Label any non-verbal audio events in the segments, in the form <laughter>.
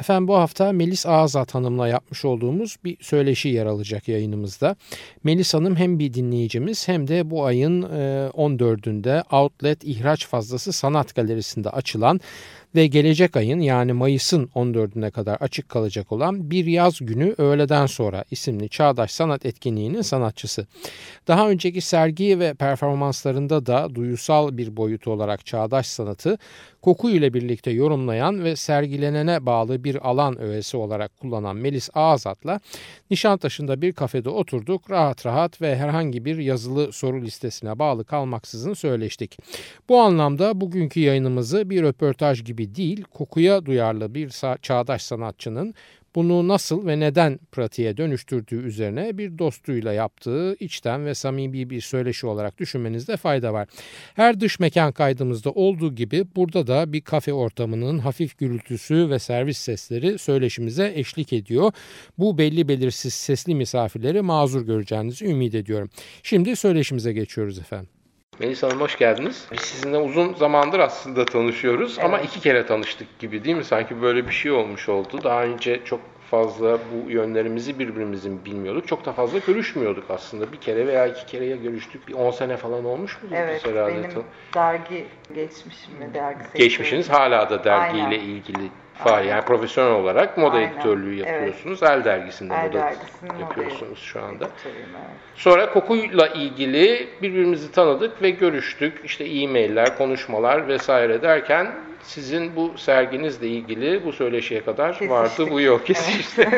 Efendim bu hafta Melis Ağzat Hanım'la yapmış olduğumuz bir söyleşi yer alacak yayınımızda. Melis Hanım hem bir dinleyicimiz hem de bu ayın 14'ünde e, Outlet İhraç Fazlası Sanat Galerisi'nde açılan ve gelecek ayın yani Mayıs'ın 14'üne kadar açık kalacak olan Bir Yaz Günü Öğleden Sonra isimli çağdaş sanat etkinliğinin sanatçısı. Daha önceki sergi ve performanslarında da duyusal bir boyutu olarak çağdaş sanatı koku ile birlikte yorumlayan ve sergilenene bağlı bir alan öğesi olarak kullanan Melis Ağzat'la Nişantaşı'nda bir kafede oturduk. Rahat rahat ve herhangi bir yazılı soru listesine bağlı kalmaksızın söyleştik. Bu anlamda bugünkü yayınımızı bir röportaj gibi değil, kokuya duyarlı bir çağdaş sanatçının bunu nasıl ve neden pratiğe dönüştürdüğü üzerine bir dostuyla yaptığı içten ve samimi bir söyleşi olarak düşünmenizde fayda var. Her dış mekan kaydımızda olduğu gibi burada da bir kafe ortamının hafif gürültüsü ve servis sesleri söyleşimize eşlik ediyor. Bu belli belirsiz sesli misafirleri mazur göreceğinizi ümit ediyorum. Şimdi söyleşimize geçiyoruz efendim. Melis Hanım hoş geldiniz. Biz sizinle uzun zamandır aslında tanışıyoruz evet. ama iki kere tanıştık gibi değil mi? Sanki böyle bir şey olmuş oldu. Daha önce çok fazla bu yönlerimizi birbirimizin bilmiyorduk. Çok da fazla görüşmüyorduk aslında. Bir kere veya iki kereye görüştük. Bir 10 sene falan olmuş mu? Evet, benim dergi geçmişim ve dergi Geçmişiniz hala da dergiyle Aynen. ilgili faal yani profesyonel olarak moda Aynen. editörlüğü yapıyorsunuz. Evet. El dergisinde El moda yapıyorsunuz şu anda. Evet. Sonra kokuyla ilgili birbirimizi tanıdık ve görüştük. İşte e-mailler, konuşmalar vesaire derken sizin bu serginizle ilgili bu söyleşiye kadar Kesiştik. vardı bu yok kesişti.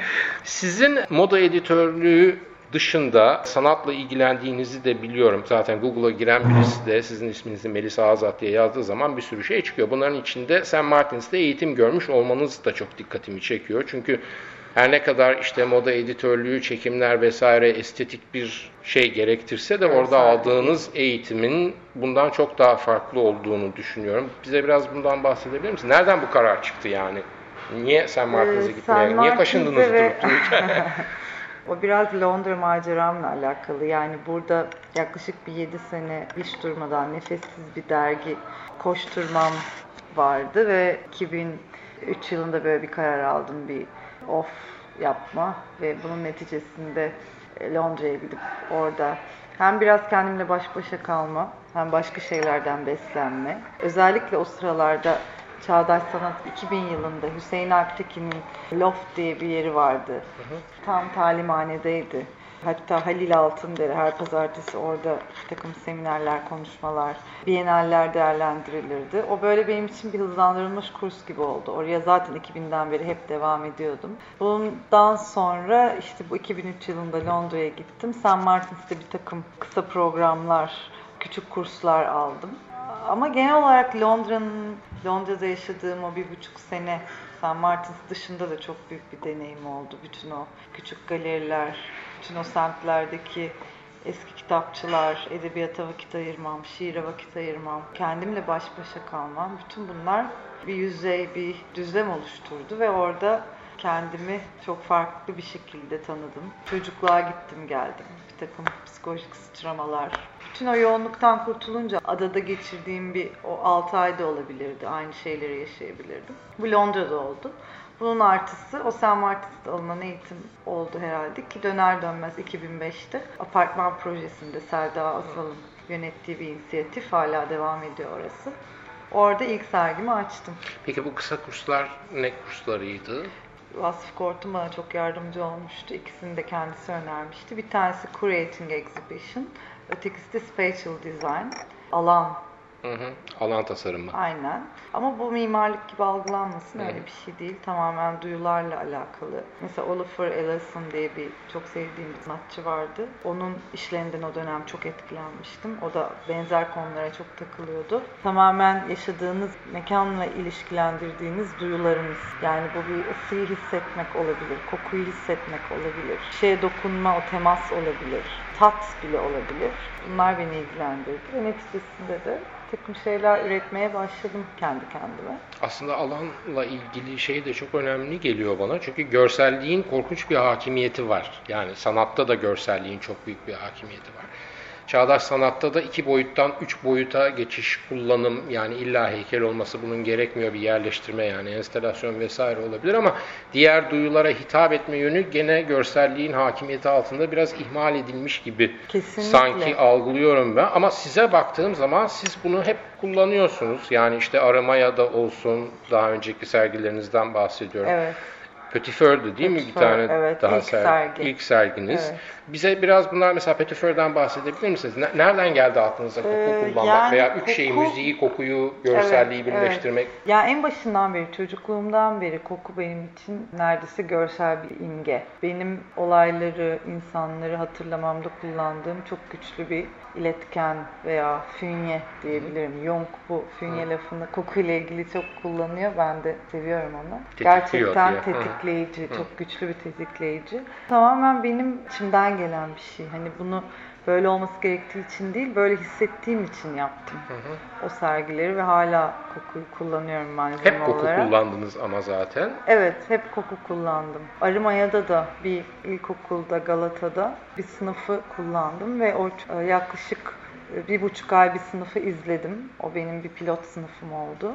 <laughs> sizin moda editörlüğü dışında sanatla ilgilendiğinizi de biliyorum. Zaten Google'a giren birisi de sizin isminizi Melisa Azat diye yazdığı zaman bir sürü şey çıkıyor. Bunların içinde St. Martins'te eğitim görmüş olmanız da çok dikkatimi çekiyor. Çünkü her ne kadar işte moda editörlüğü, çekimler vesaire estetik bir şey gerektirse de orada aldığınız eğitimin bundan çok daha farklı olduğunu düşünüyorum. Bize biraz bundan bahsedebilir misin? Nereden bu karar çıktı yani? Niye St. Martins'e ee, gitmeye? Niye kaşındınız ve... durup dururken? <laughs> O biraz Londra maceramla alakalı. Yani burada yaklaşık bir 7 sene hiç durmadan nefessiz bir dergi koşturmam vardı ve 2003 yılında böyle bir karar aldım bir off yapma ve bunun neticesinde e, Londra'ya gidip orada hem biraz kendimle baş başa kalma hem başka şeylerden beslenme. Özellikle o sıralarda Çağdaş Sanat 2000 yılında Hüseyin Alptekin'in Loft diye bir yeri vardı. Hı hı. Tam talimhanedeydi. Hatta Halil Altındere her pazartesi orada bir takım seminerler, konuşmalar, biyenaller değerlendirilirdi. O böyle benim için bir hızlandırılmış kurs gibi oldu. Oraya zaten 2000'den beri hep devam ediyordum. Bundan sonra işte bu 2003 yılında Londra'ya gittim. St. Martins'te bir takım kısa programlar, küçük kurslar aldım. Ama genel olarak Londra'nın, Londra'da yaşadığım o bir buçuk sene St. Martins dışında da çok büyük bir deneyim oldu. Bütün o küçük galeriler, bütün o semtlerdeki eski kitapçılar, edebiyata vakit ayırmam, şiire vakit ayırmam, kendimle baş başa kalmam. Bütün bunlar bir yüzey, bir düzlem oluşturdu ve orada kendimi çok farklı bir şekilde tanıdım. Çocukluğa gittim geldim. Bir takım psikolojik sıçramalar. Bütün o yoğunluktan kurtulunca adada geçirdiğim bir o 6 ayda olabilirdi. Aynı şeyleri yaşayabilirdim. Bu Londra'da oldu. Bunun artısı o St. Martins'te alınan eğitim oldu herhalde ki döner dönmez 2005'te apartman projesinde Selda Asal'ın yönettiği bir inisiyatif hala devam ediyor orası. Orada ilk sergimi açtım. Peki bu kısa kurslar ne kurslarıydı? Vasıf Kortun bana çok yardımcı olmuştu. İkisini de kendisi önermişti. Bir tanesi Curating Exhibition, ötekisi de Spatial Design, alan Hı hı. Alan tasarımı. Aynen. Ama bu mimarlık gibi algılanmasın öyle bir şey değil. Tamamen duyularla alakalı. Mesela Oliver Ellison diye bir çok sevdiğim bir sanatçı vardı. Onun işlerinden o dönem çok etkilenmiştim. O da benzer konulara çok takılıyordu. Tamamen yaşadığınız mekanla ilişkilendirdiğiniz duyularınız. Yani bu bir ısıyı hissetmek olabilir, kokuyu hissetmek olabilir, şeye dokunma, o temas olabilir, tat bile olabilir. Bunlar beni ilgilendirdi ve neticesinde de takım şeyler üretmeye başladım kendi kendime. Aslında alanla ilgili şey de çok önemli geliyor bana. Çünkü görselliğin korkunç bir hakimiyeti var. Yani sanatta da görselliğin çok büyük bir hakimiyeti var. Çağdaş sanatta da iki boyuttan üç boyuta geçiş kullanım yani illa heykel olması bunun gerekmiyor bir yerleştirme yani enstelasyon vesaire olabilir ama diğer duyulara hitap etme yönü gene görselliğin hakimiyeti altında biraz ihmal edilmiş gibi Kesinlikle. sanki algılıyorum ben ama size baktığım zaman siz bunu hep kullanıyorsunuz yani işte aramaya da olsun daha önceki sergilerinizden bahsediyorum. Evet. Petit Feur'du değil mi bir tane evet, daha ilk ser- sergi. ilk serginiz. Evet. Bize biraz bunlar mesela Petit Feur'den bahsedebilir misiniz? Ne- Nereden geldi aklınıza koku Ee, kullanmak yani veya üç koku- şeyi müziği, kokuyu, görselliği Evet, birleştirmek? evet. Ya en başından beri, çocukluğumdan beri koku benim için neredeyse görsel bir imge. Benim olayları, insanları hatırlamamda kullandığım çok güçlü bir iletken veya fünye diyebilirim. Jung bu fünye lafını kokuyla ilgili çok kullanıyor. Ben de seviyorum onu. Tetikliyor Gerçekten diye. Hı. tetikleyici, çok güçlü bir tetikleyici. Tamamen benim içimden gelen bir şey. Hani bunu böyle olması gerektiği için değil, böyle hissettiğim için yaptım. O sergileri ve hala kokuyu kullanıyorum malzeme Hep koku olarak. kullandınız ama zaten. Evet, hep koku kullandım. Arımaya'da da bir ilkokulda Galata'da bir sınıfı kullandım ve o e, yaklaşık e, bir buçuk ay bir sınıfı izledim. O benim bir pilot sınıfım oldu.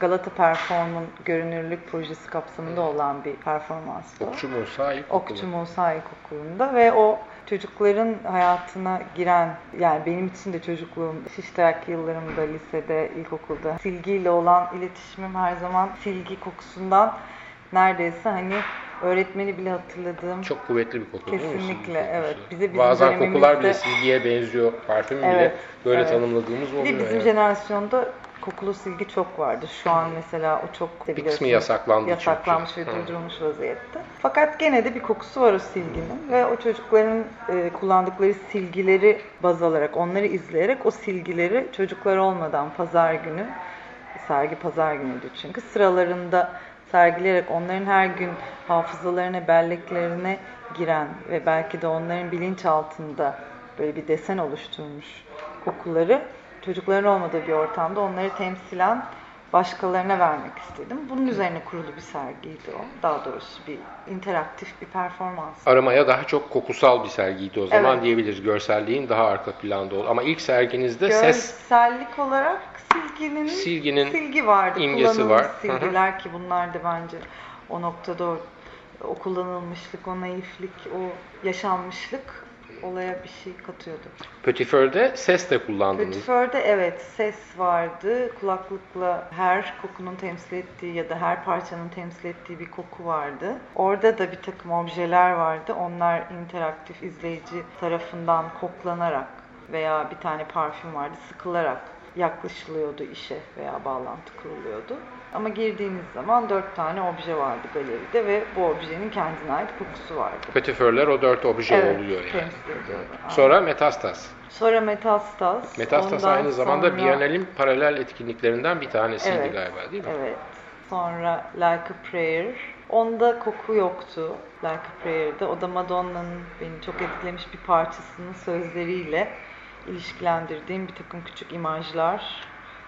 Galata Perform'un görünürlük projesi kapsamında olan bir performanstı. Okçu Musa ilkokulu. Okçu Musa İlkokulu'nda ve o çocukların hayatına giren yani benim için de çocukluğum iştirak yıllarımda lisede, ilkokulda silgiyle olan iletişimim her zaman silgi kokusundan neredeyse hani öğretmeni bile hatırladığım Çok kuvvetli bir koku değil mi? Kesinlikle, evet. Bize bizim Bazen kokular bile silgiye benziyor. Parfüm bile Evet, böyle evet. tanımladığımız bir oluyor. de bizim yani. jenerasyonda kokulu silgi çok vardı. Şu an mesela o çok Bir kısmı yasaklandı Yasaklanmış çünkü. ve Hı. durdurulmuş vaziyette. Fakat gene de bir kokusu var o silginin ve o çocukların e, kullandıkları silgileri baz alarak, onları izleyerek o silgileri çocuklar olmadan pazar günü, sergi pazar günüydü çünkü sıralarında sergileyerek onların her gün hafızalarına, belleklerine giren ve belki de onların bilinçaltında böyle bir desen oluşturmuş kokuları çocukların olmadığı bir ortamda onları temsilen başkalarına vermek istedim. Bunun üzerine kurulu bir sergiydi o. Daha doğrusu bir interaktif bir performans. Aramaya daha çok kokusal bir sergiydi o zaman Evet. diyebiliriz. Görselliğin daha arka planda oldu. Ama ilk serginizde ses Görsellik olarak silginin, Silginin silgi vardı. imgesi var. Hı hı. silgiler ki bunlar da bence o noktada o, o kullanılmışlık, o naiflik, o yaşanmışlık olaya bir şey katıyordu. Petit Feur'de ses de kullandınız. Petit Feur'de evet ses vardı. Kulaklıkla her kokunun temsil ettiği ya da her parçanın temsil ettiği bir koku vardı. Orada da bir takım objeler vardı. Onlar interaktif izleyici tarafından koklanarak veya bir tane parfüm vardı sıkılarak yaklaşılıyordu işe veya bağlantı kuruluyordu. Ama girdiğiniz zaman dört tane obje vardı galeride ve bu objenin kendine ait kokusu vardı. Petit Feur'ler o dört obje Evet, oluyor yani. temsil ediyordu. Sonra Metastas. Sonra Metastas. Metastas ondan aynı zamanda sonra- Biennale'in paralel etkinliklerinden bir tanesiydi Evet, galiba değil mi? Evet. Sonra Like a Prayer. Onda koku yoktu Like a Prayer'de. O da Madonna'nın beni çok etkilemiş bir parçasının sözleriyle ilişkilendirdiğim bir takım küçük imajlar,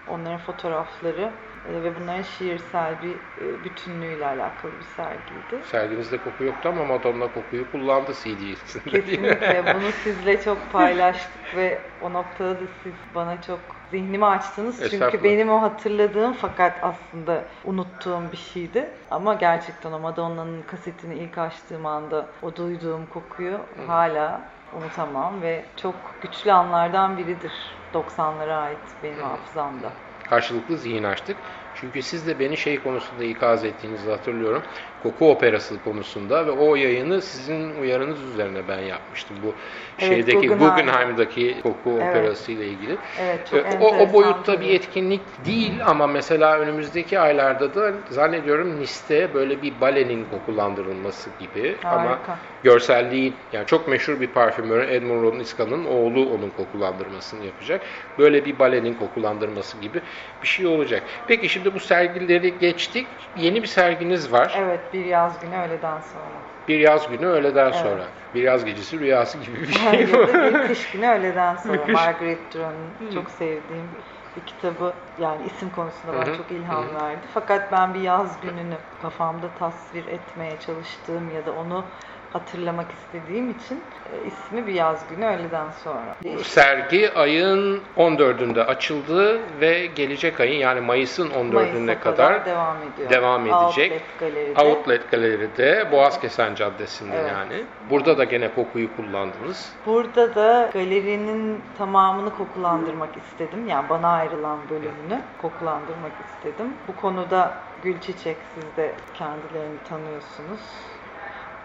onların fotoğrafları e, ve bunların şiirsel bir e, bütünlüğüyle alakalı bir sergiydi. Serginizde koku yoktu ama Madonna kokuyu kullandı CD'sinde? Kesinlikle <laughs> bunu sizle çok paylaştık ve o noktada da siz bana çok zihnimi açtınız. Çünkü benim o hatırladığım fakat aslında unuttuğum bir şeydi. Ama gerçekten o Madonna'nın kasetini ilk açtığım anda o duyduğum kokuyu hala unutamam ve çok güçlü anlardan biridir 90'lara ait benim hafızamda. Karşılıklı zihin açtık. Çünkü siz de beni şey konusunda ikaz ettiğinizi hatırlıyorum. Koku operası konusunda ve o yayını sizin uyarınız üzerine ben yapmıştım. Bu Evet, şeydeki Guggenheim. Guggenheim'daki koku Evet. operası ile ilgili. Evet, çok E, o, o boyutta bir etkinlik değil ama mesela önümüzdeki aylarda da zannediyorum Nice'te böyle bir balenin kokulandırılması gibi ama Harika. görselliği yani çok meşhur bir parfümör Edmond Rodniska'nın oğlu onun kokulandırmasını yapacak. Böyle bir balenin kokulandırması gibi bir şey olacak. Peki şimdi bu sergileri geçtik. Yeni bir serginiz var. Evet, bir yaz günü öğleden sonra. Bir yaz günü öğleden Evet. sonra. Bir yaz gecesi rüyası gibi bir şey da bir kış günü öğleden sonra. Kış- Margaret Duran'ın çok sevdiğim bir kitabı yani isim konusunda bana çok ilham verdi. Fakat ben bir yaz gününü kafamda tasvir etmeye çalıştığım ya da onu hatırlamak istediğim için e, ismi bir yaz günü öğleden sonra. Bu sergi ayın 14'ünde açıldı ve gelecek ayın yani Mayıs'ın 14'üne Mayıs'a kadar devam ediyor. devam edecek. Outlet Galeri'de. Outlet Galeri'de Boğazkesen Caddesi'nde Evet. yani. Burada da gene kokuyu kullandınız. Burada da galerinin tamamını kokulandırmak istedim. Yani bana ayrılan bölümünü kokulandırmak istedim. Bu konuda Gülçiçek siz de kendilerini tanıyorsunuz.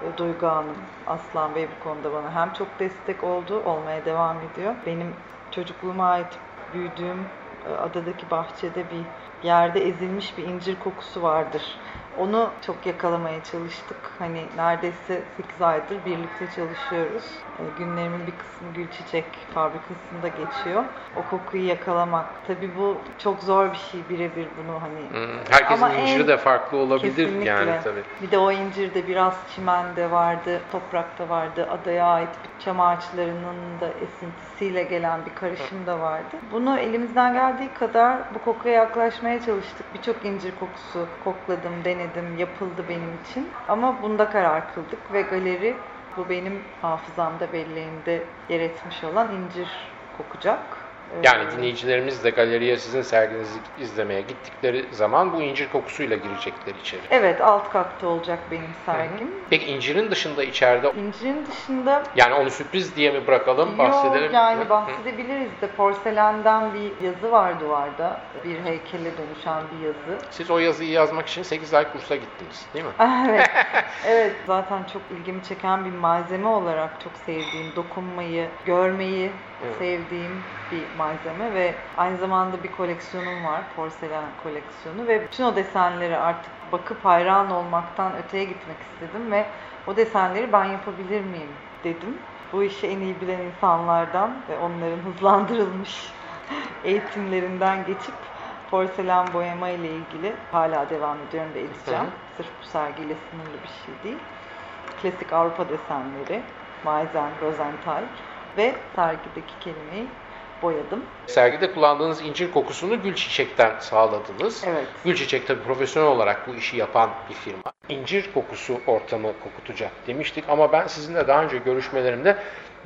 E, Duygu Hanım, Aslan Bey bu konuda bana hem çok destek oldu, olmaya devam ediyor. Benim çocukluğuma ait büyüdüğüm e, adadaki bahçede bir yerde ezilmiş bir incir kokusu vardır. Onu çok yakalamaya çalıştık. Hani neredeyse 8 aydır birlikte çalışıyoruz. E, Günlerimin bir kısmı Gülçiçek fabrikasında geçiyor. O kokuyu yakalamak. Tabii bu çok zor bir şey birebir bunu hani Hmm, Herkesin Ama inciri en- de farklı olabilir Kesinlikle. yani tabii. Bir de o incirde biraz çimende vardı, toprakta vardı, adaya ait bir çam ağaçlarının da esintisiyle gelen bir karışım da vardı. Bunu elimizden geldiği kadar bu kokuya yaklaşmaya çalıştık. Birçok incir kokusu kokladım, denedim, yapıldı benim için. Ama bunda karar kıldık ve galeri bu benim hafızamda, belleğimde yer etmiş olan incir kokacak. Yani dinleyicilerimiz de galeriye sizin serginizi izlemeye gittikleri zaman bu incir kokusuyla girecekler içeri. Evet, alt katta olacak benim sergim. Peki incirin dışında içeride İncirin dışında yani onu sürpriz diye mi bırakalım bahsedelim? Yok Hı? yani Hı. bahsedebiliriz de porselenden bir yazı var duvarda. Bir heykele dönüşen bir yazı. Siz o yazıyı yazmak için 8 ay kursa gittiniz değil mi? <laughs> evet. <laughs> evet zaten çok ilgimi çeken bir malzeme olarak çok sevdiğim, dokunmayı, görmeyi Evet. sevdiğim bir malzeme ve aynı zamanda bir koleksiyonum var, porselen koleksiyonu ve bütün o desenleri artık bakıp hayran olmaktan öteye gitmek istedim ve o desenleri ben yapabilir miyim dedim. Bu işi en iyi bilen insanlardan ve onların <laughs> hızlandırılmış eğitimlerinden geçip porselen boyama ile ilgili hala devam ediyorum ve edeceğim. Hı. Sırf bu sergiyle sınırlı bir şey değil. Klasik Avrupa desenleri, Meissen, Rosenthal ve sergideki kelimeyi boyadım. Sergide kullandığınız incir kokusunu gül çiçekten sağladınız. Evet. Gül çiçek tabii profesyonel olarak bu işi yapan bir firma. İncir kokusu ortamı kokutacak demiştik ama ben sizinle daha önce görüşmelerimde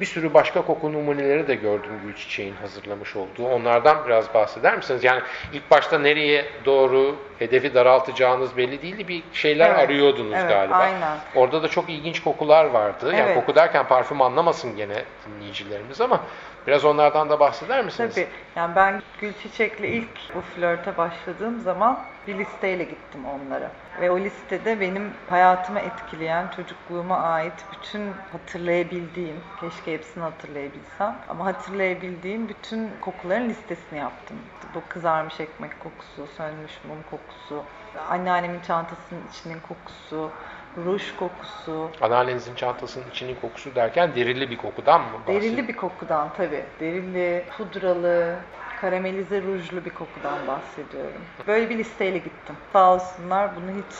bir sürü başka koku numuneleri de gördüm gül çiçeğin hazırlamış olduğu. Onlardan biraz bahseder misiniz? Yani ilk başta nereye doğru hedefi daraltacağınız belli değildi. Bir şeyler Evet, arıyordunuz evet, galiba. aynen. Orada da çok ilginç kokular vardı. Yani Evet. koku derken parfüm anlamasın gene dinleyicilerimiz ama biraz onlardan da bahseder misiniz? Tabii. Yani ben Gülçiçek'le ilk bu flörte başladığım zaman bir listeyle gittim onlara. Ve o listede benim hayatımı etkileyen, çocukluğuma ait bütün hatırlayabildiğim, keşke hepsini hatırlayabilsem ama hatırlayabildiğim bütün kokuların listesini yaptım. Bu kızarmış ekmek kokusu, sönmüş mum kokusu, anneannemin çantasının içinin kokusu, ruj kokusu, Anneannenizin çantasının içinin kokusu derken derili bir kokudan mı bahsediyorsunuz? Derili bir kokudan tabii. Derili, pudralı, karamelize rujlu bir kokudan bahsediyorum. Böyle bir listeyle gittim. Sağ olsunlar bunu hiç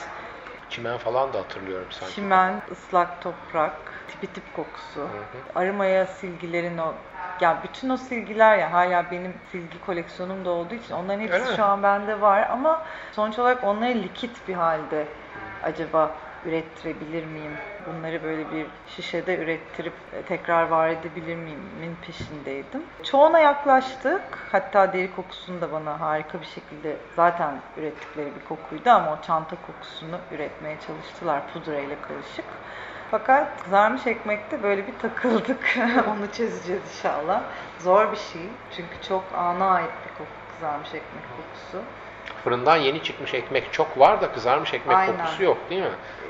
Çimen falan da hatırlıyorum sanki. çimen, ıslak toprak, tipi tip kokusu, hı. arımaya silgilerin o ya bütün o silgiler ya hala benim silgi koleksiyonum da olduğu için onların hepsi Öyle mi? şu an bende var ama sonuç olarak onları likit bir halde acaba ürettirebilir miyim? Bunları böyle bir şişede ürettirip e, tekrar var edebilir miyimin peşindeydim. Çoğuna yaklaştık. Hatta deri kokusunu da bana harika bir şekilde zaten ürettikleri bir kokuydu ama o çanta kokusunu üretmeye çalıştılar pudra ile karışık. Fakat kızarmış ekmekte böyle bir takıldık. <laughs> Onu çözeceğiz inşallah. Zor bir şey. Çünkü çok ana ait bir koku kızarmış ekmek kokusu. Fırından yeni çıkmış ekmek çok var da kızarmış ekmek Aynen. kokusu yok değil mi?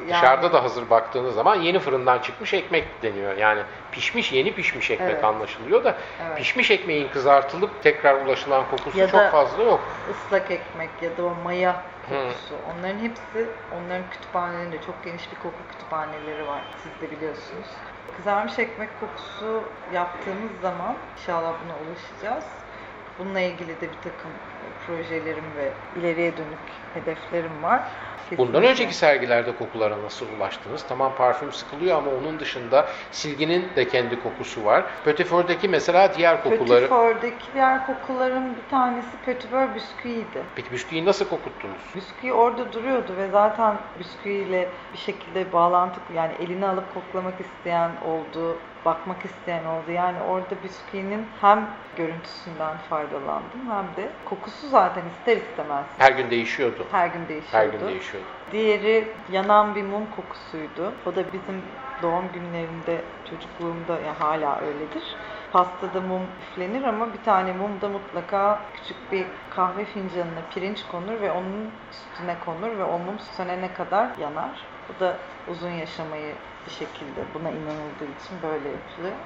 Yani- Dışarıda da hazır baktığınız zaman yeni fırından çıkmış ekmek deniyor. Yani pişmiş yeni pişmiş ekmek Evet. anlaşılıyor da Evet. pişmiş ekmeğin kızartılıp tekrar ulaşılan kokusu Ya çok fazla yok. Islak ekmek ya da o maya kokusu. Onların hepsi, onların kütüphanelerinde çok geniş bir koku kütüphaneleri var. Siz de biliyorsunuz. Kızarmış ekmek kokusu yaptığımız zaman inşallah buna ulaşacağız. Bununla ilgili de bir takım projelerim ve ileriye dönük hedeflerim var. Bundan Kesinlikle. önceki sergilerde kokulara nasıl ulaştınız? Tamam parfüm sıkılıyor ama onun dışında silginin de kendi kokusu var. Petitfeuille'deki mesela diğer kokuları. Petitfeuille'deki diğer kokuların bir tanesi Petitfeuille bisküviydi. Peki bisküviyi nasıl kokuttunuz? Bisküvi orada duruyordu ve zaten bisküviyle bir şekilde bağlantı yani elini alıp koklamak isteyen oldu, bakmak isteyen oldu. Yani orada bisküvinin hem görüntüsünden faydalandım hem de kokusu zaten ister istemez Her gün değişiyordu. her gün değişiyordu. Her gün değişiyordu. Diğeri yanan bir mum kokusuydu. O da bizim doğum günlerinde çocukluğumda ya hala öyledir. Pastada mum üflenir ama bir tane mum da mutlaka küçük bir kahve fincanına pirinç konur ve onun üstüne konur ve o mum sönene kadar yanar. Bu da uzun yaşamayı bir şekilde buna inanıldığı için böyle yapılıyor.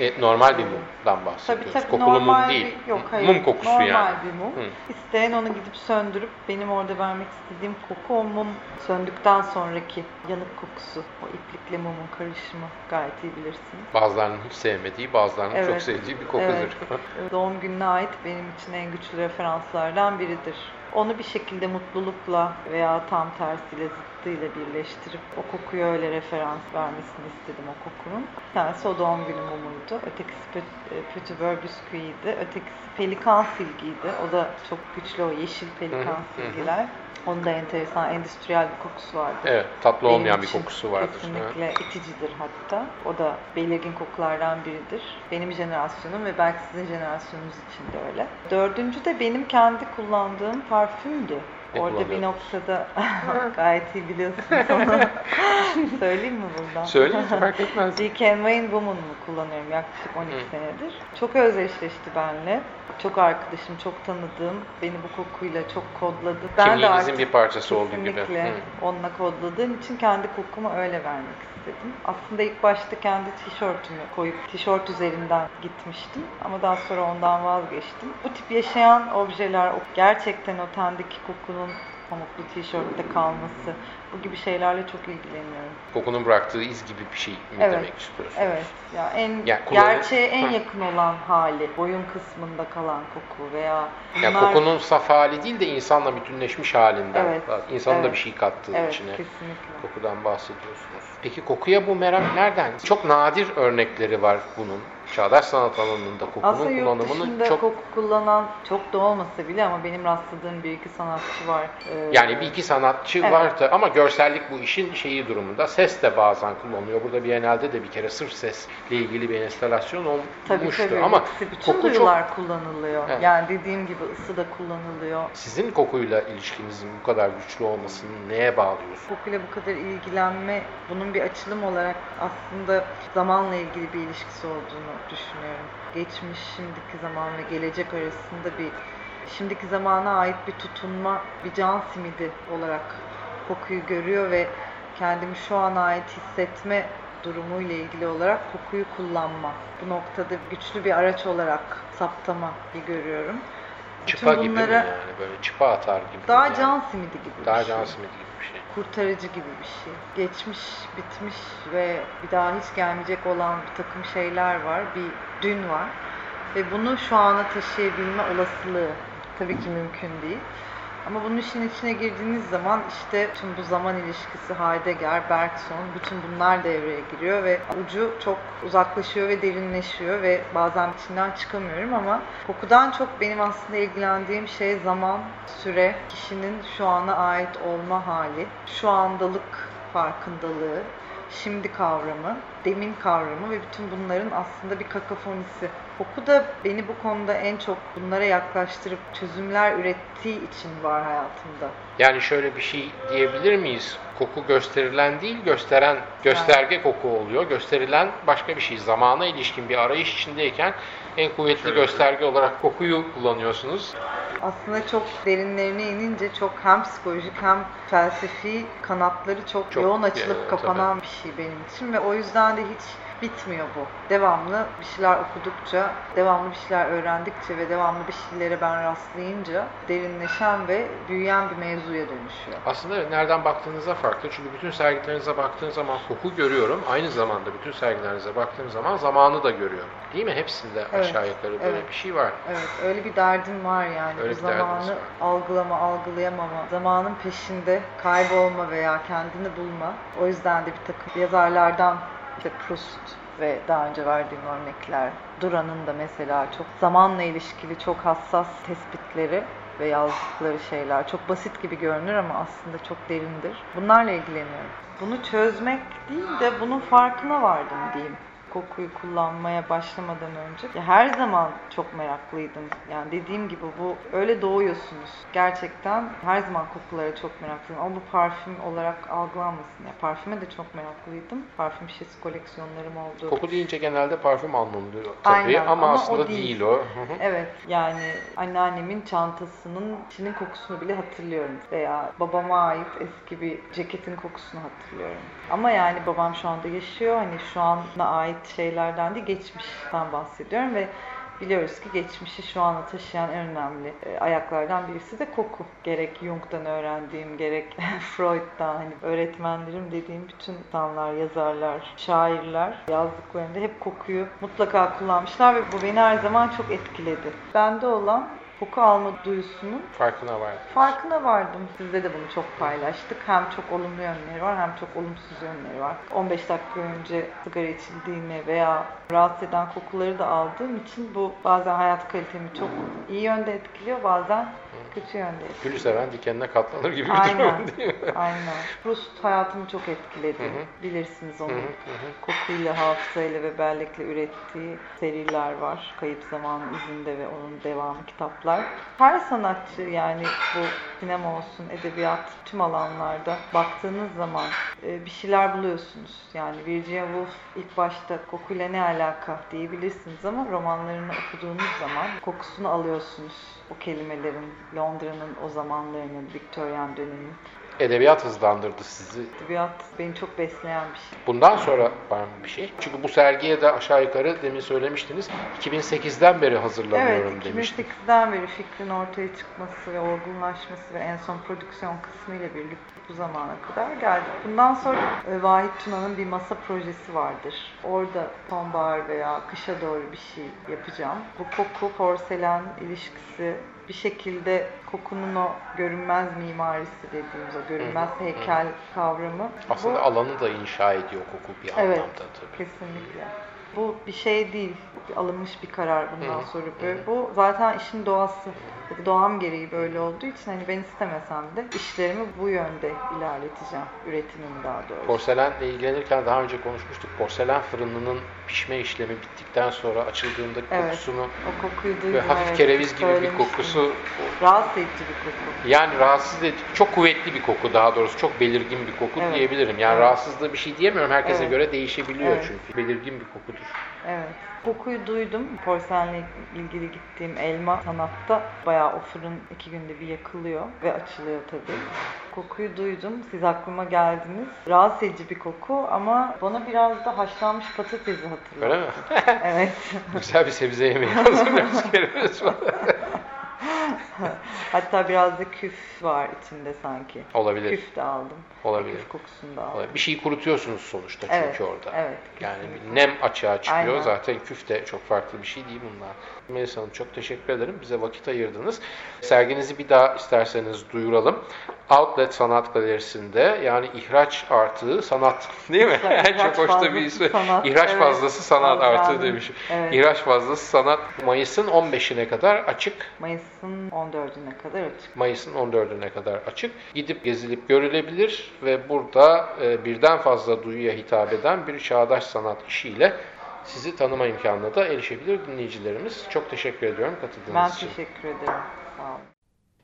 E, normal bir mumdan Tabii bahsediyoruz. tabii Kokulu normal mum değil. bir yok hayır. Mum kokusu normal yani. bir mum. Hı. İsteyen onu gidip söndürüp benim orada vermek istediğim koku o mum söndükten sonraki yanık kokusu. O iplikle mumun karışımı gayet iyi bilirsiniz. Bazılarının hiç sevmediği, bazılarının çok Evet. sevdiği bir kokudur. Evet. <laughs> Doğum gününe ait benim için en güçlü referanslardan biridir. Onu bir şekilde mutlulukla veya tam tersiyle zıttıyla birleştirip o kokuyu öyle referans vermesini istedim o kokunun. Bir tanesi o doğum günü mumuydu. Ötekisi e, Beurre bisküviydi. Ötekisi pelikan silgiydi. O da çok güçlü o yeşil pelikan silgiler. Onun da enteresan, endüstriyel bir kokusu vardı. Evet, tatlı Benim olmayan bir kokusu vardır. Kesinlikle iticidir hatta. O da belirgin kokulardan biridir. Benim jenerasyonum ve belki sizin jenerasyonunuz için de öyle. Dördüncü de benim kendi kullandığım parfümdü. Orada bir noktada <laughs> gayet iyi biliyorsunuz onu. <laughs> Söyleyeyim mi buradan? Söyleyin fark <laughs> etmez. Dick Wayne Woman'ı kullanıyorum yaklaşık 12 Hı. senedir. Çok özdeşleşti benimle. Çok arkadaşım, çok tanıdığım beni bu kokuyla çok kodladı. Ben de Kimliğinizin artık bir parçası olduğu gibi. kesinlikle onunla kodladığım için kendi kokumu öyle vermek istedim. Aslında ilk başta kendi tişörtümü koyup tişört üzerinden gitmiştim. Ama daha sonra ondan vazgeçtim. Bu tip yaşayan objeler, o gerçekten o tendeki kokunun pamuklu tişörtte kalması, bu gibi şeylerle çok ilgileniyorum. Kokunun bıraktığı iz gibi bir şey mi Evet. demek istiyorsunuz? Evet. Ya en Yani kullanı- gerçeğe en Hı. yakın olan hali, boyun kısmında kalan koku veya bunlar- kokunun saf hali değil de insanla bütünleşmiş halinden. Evet, İnsanın da evet. bir şey kattığı evet, içine. kesinlikle. Kokudan bahsediyorsunuz. Peki kokuya bu merak nereden? Çok nadir örnekleri var bunun. Çağdaş sanat alanında kokunun Aslında kullanımının çok koku kullanan çok da olmasa bile ama benim rastladığım bir iki sanatçı var. Ee, yani bir iki sanatçı Evet. var da ama görsellik bu işin şeyi durumunda. Ses de bazen kullanılıyor. Burada Biennale'de de bir kere sırf sesle ilgili bir enstalasyon tabii olmuştu. tabii. ama hepsi, bütün koku çok duyular kullanılıyor. Evet. Yani dediğim gibi ısı da kullanılıyor. sizin kokuyla ilişkinizin bu kadar güçlü olmasını neye bağlıyorsunuz? Kokuyla bu kadar ilgilenme, bunun bir açılım olarak aslında zamanla ilgili bir ilişkisi olduğunu düşünüyorum. Geçmiş, şimdiki zaman ve gelecek arasında bir şimdiki zamana ait bir tutunma, bir can simidi olarak kokuyu görüyor ve kendimi şu an ait hissetme durumuyla ilgili olarak kokuyu kullanma. Bu noktada güçlü bir araç olarak saptama bir görüyorum. Bütün Çıpa gibi mi bunlara yani? Böyle çıpa atar gibi. daha yani. can simidi gibi Daha bir şey can simidi gibi. Kurtarıcı gibi bir şey. Geçmiş, bitmiş ve bir daha hiç gelmeyecek olan bir takım şeyler var. Bir dün var. Ve bunu şu ana taşıyabilme olasılığı tabii ki mümkün değil. Ama bunun işin içine girdiğiniz zaman işte tüm bu zaman ilişkisi Heidegger, Bergson, bütün bunlar devreye giriyor ve ucu çok uzaklaşıyor ve derinleşiyor ve bazen içinden çıkamıyorum ama kokudan çok benim aslında ilgilendiğim şey zaman, süre, kişinin şu ana ait olma hali, şu andalık farkındalığı, şimdi kavramı, demin kavramı ve bütün bunların aslında bir kakafonisi. Koku da beni bu konuda en çok bunlara yaklaştırıp çözümler ürettiği için var hayatımda. Yani şöyle bir şey diyebilir miyiz? Koku gösterilen değil, gösteren gösterge koku oluyor. Gösterilen başka bir şey. Zamana ilişkin bir arayış içindeyken en kuvvetli gösterge olarak kokuyu kullanıyorsunuz. Aslında çok derinlerine inince çok hem psikolojik hem felsefi kanatları çok, Çok, yoğun açılıp e, kapanan bir şey benim için ve o yüzden de hiç bitmiyor bu. Devamlı bir şeyler okudukça, devamlı bir şeyler öğrendikçe ve devamlı bir şeylere ben rastlayınca derinleşen ve büyüyen bir mevzuya dönüşüyor. Aslında nereden baktığınıza farklı. Çünkü bütün sergilerinize baktığın zaman koku görüyorum. Aynı zamanda bütün sergilerinize baktığım zaman zamanı da görüyorum. Değil mi? Hepsinde Evet, aşağı yukarı böyle evet. bir şey var. Evet, öyle bir derdin var yani. Öyle bir zamanı var. algılama, algılayamama, zamanın peşinde kaybolma veya kendini bulma. O yüzden de bir takım yazarlardan işte Proust ve daha önce verdiğim örnekler, Duran'ın da mesela çok zamanla ilişkili çok hassas tespitleri ve yazdıkları şeyler çok basit gibi görünür ama aslında çok derindir. Bunlarla ilgileniyorum. Bunu çözmek değil de bunun farkına vardım diyeyim kokuyu kullanmaya başlamadan önce ya her zaman çok meraklıydım. Yani dediğim gibi bu öyle doğuyorsunuz. Gerçekten her zaman kokulara çok meraklıydım. Ama bu parfüm olarak algılanmasın. Ya parfüme de çok meraklıydım. Parfüm şişesi koleksiyonlarım oldu. Koku deyince genelde parfüm anlamında tabii Aynen, ama, ama aslında o değil. değil o. Evet yani anneannemin çantasının içinin kokusunu bile hatırlıyorum. Veya babama ait eski bir ceketin kokusunu hatırlıyorum. Ama yani babam şu anda yaşıyor. Hani şu ana ait şeylerden de geçmişten bahsediyorum ve biliyoruz ki geçmişi şu ana taşıyan en önemli e, ayaklardan birisi de koku. Gerek Jung'dan öğrendiğim, gerek <laughs> Freud'dan hani öğretmenlerim dediğim bütün insanlar, yazarlar, şairler yazdıklarında hep kokuyu mutlaka kullanmışlar ve bu beni her zaman çok etkiledi. Bende olan koku alma duyusunun Farkına var. farkına vardım. Sizde de bunu çok paylaştık. Hem çok olumlu yönleri var hem çok olumsuz yönleri var. 15 dakika önce sigara içildiğini veya rahatsız eden kokuları da aldığım için bu bazen hayat kalitemi çok iyi yönde etkiliyor bazen kötü yönde etkiliyor. Gülü seven dikenine katlanır gibi bir Aynen. durum <laughs> değil mi? Aynen. Proust hayatımı çok etkiledi. Hı hı. Bilirsiniz onu. Hı hı, hı hı. Kokuyla, hafızayla ve bellekle ürettiği seriler var. Kayıp Zaman izinde ve onun devamı kitaplar. Her sanatçı yani bu sinema olsun, edebiyat, tüm alanlarda baktığınız zaman e, bir şeyler buluyorsunuz. Yani Virginia Woolf ilk başta kokuyla ne alaka diyebilirsiniz ama romanlarını okuduğunuz zaman kokusunu alıyorsunuz. O kelimelerin, Londra'nın o zamanlarının, Victorian dönemin. Edebiyat hızlandırdı sizi. Edebiyat beni çok besleyen bir şey. Bundan sonra var mı bir şey? Çünkü bu sergiye de aşağı yukarı demin söylemiştiniz. 2008'den beri hazırlanıyorum Evet, demiştim. 2008'den beri fikrin ortaya çıkması ve olgunlaşması ve en son prodüksiyon kısmı ile birlikte bu zamana kadar geldik. Bundan sonra e, Vahit Tuna'nın bir masa projesi vardır. Orada sonbahar veya kışa doğru bir şey yapacağım. Bu koku, porselen ilişkisi bir şekilde kokunun o görünmez mimarisi dediğimiz o görünmez heykel kavramı. Aslında bu, alanı da inşa ediyor koku bir Evet. anlamda tabii. Kesinlikle. Bu bir şey değil. Alınmış bir karar bundan Hı, sonra. Böyle. Bu zaten işin doğası. Doğam gereği böyle olduğu için hani ben istemesem de işlerimi bu yönde ilerleteceğim. Üretimimi daha doğrusu. Porselenle ilgilenirken daha önce konuşmuştuk. Porselen fırınının pişme işlemi bittikten sonra açıldığında Evet. kokusunu O kokuyu duydum. ve hafif evet. kereviz gibi bir kokusu Rahatsız edici bir koku. yani rahatsız edici, çok kuvvetli bir koku daha doğrusu. Çok belirgin bir koku Evet. diyebilirim. Yani Evet. rahatsızlığı bir şey diyemiyorum. Herkese Evet. göre değişebiliyor Evet. çünkü. Belirgin bir kokudur. Evet. Kokuyu duydum. Porselenle ilgili gittiğim elma sanatta bayağı o fırın iki günde bir yakılıyor ve açılıyor tabii. Kokuyu duydum. Siz aklıma geldiniz. Rahatsız edici bir koku ama bana biraz da haşlanmış patatesi hatırlattı. Öyle mi? Evet. <laughs> Güzel bir sebze yemeği <laughs> var. <laughs> Hatta biraz da küf var içinde sanki. Olabilir. Küf de aldım. Olabilir. Küf kokusunu da aldım. Olabilir. Bir şeyi kurutuyorsunuz sonuçta çünkü Evet, orada. evet, Yani nem açığa çıkıyor. Aynen. Zaten küf de çok farklı bir şey değil bunlar. Melisa Hanım çok teşekkür ederim. Bize vakit ayırdınız. Serginizi bir daha isterseniz duyuralım. Outlet Sanat Galerisi'nde yani ihraç artığı sanat değil mi? İhraç <laughs> çok hoş da bir ismi. sanat, İhraç evet. fazlası sanat Fazla artığı yani. demiş. Evet. İhraç fazlası sanat Mayıs'ın 15'ine kadar açık. Mayıs'ın 14'üne kadar açık. Mayıs'ın 14'üne kadar açık. Gidip gezilip görülebilir ve burada e, birden fazla duyuya hitap eden bir çağdaş sanat işiyle sizi tanıma imkanına da erişebilir dinleyicilerimiz. Çok teşekkür ediyorum katıldığınız Ben için. teşekkür ederim. Sağ olun.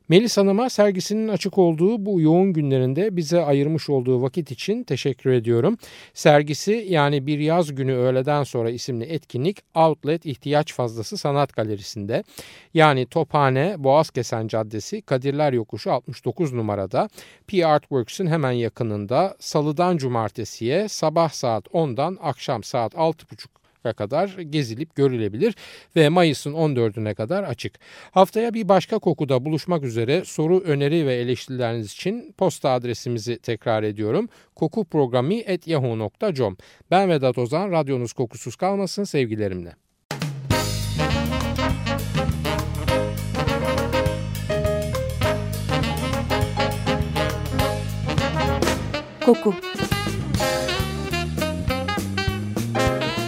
Melis Hanım'a sergisinin açık olduğu bu yoğun günlerinde bize ayırmış olduğu vakit için teşekkür ediyorum. Sergisi yani Bir Yaz Günü Öğleden Sonra isimli etkinlik Outlet İhtiyaç Fazlası Sanat Galerisi'nde yani Tophane Boğazkesen Caddesi Kadirler Yokuşu 69 numarada P Artworks'ün hemen yakınında salıdan cumartesiye sabah saat 10'dan akşam saat 6.30 kadar gezilip görülebilir ve Mayıs'ın 14'üne kadar açık. Haftaya bir başka kokuda buluşmak üzere soru, öneri ve eleştirileriniz için posta adresimizi tekrar ediyorum. kokuprogrami.yahoo.com Ben Vedat Ozan, radyonuz kokusuz kalmasın sevgilerimle. Koku